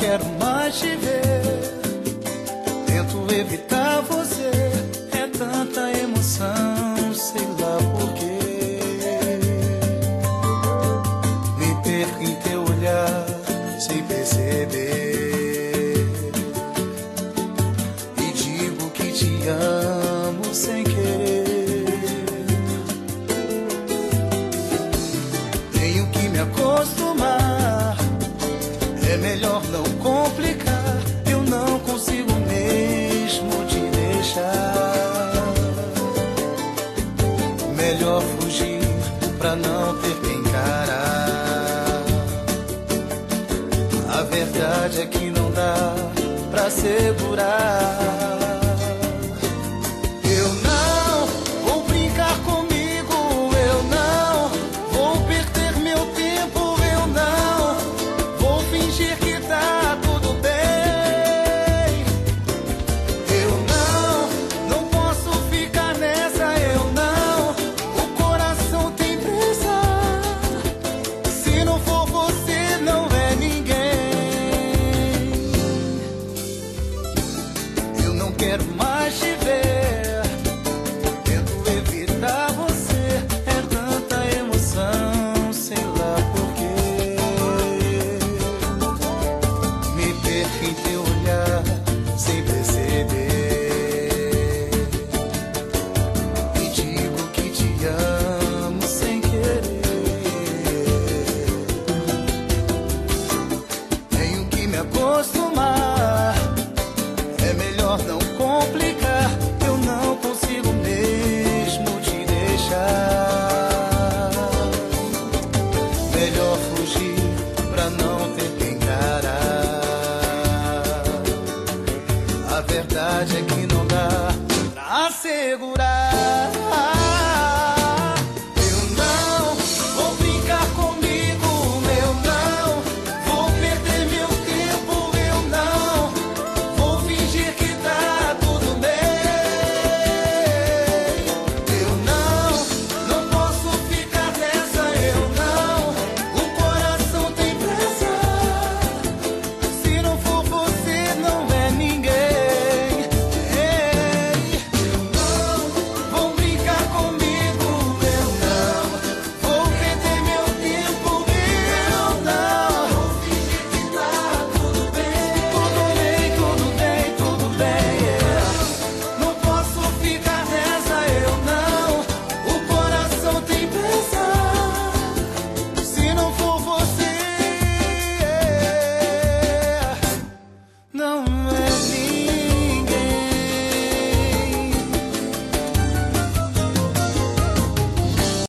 quero mais te ver. Tento evitar você, é tanta emoção, sei lá porquê. Me perco em teu olhar sem perceber. E digo que te amo sem querer. Tenho que me acostumar. É melhor não complicar. Eu não consigo mesmo te deixar. Melhor fugir pra não ter que encarar. A verdade é que não dá pra segurar. Eu verdade é que não dá pra segurar.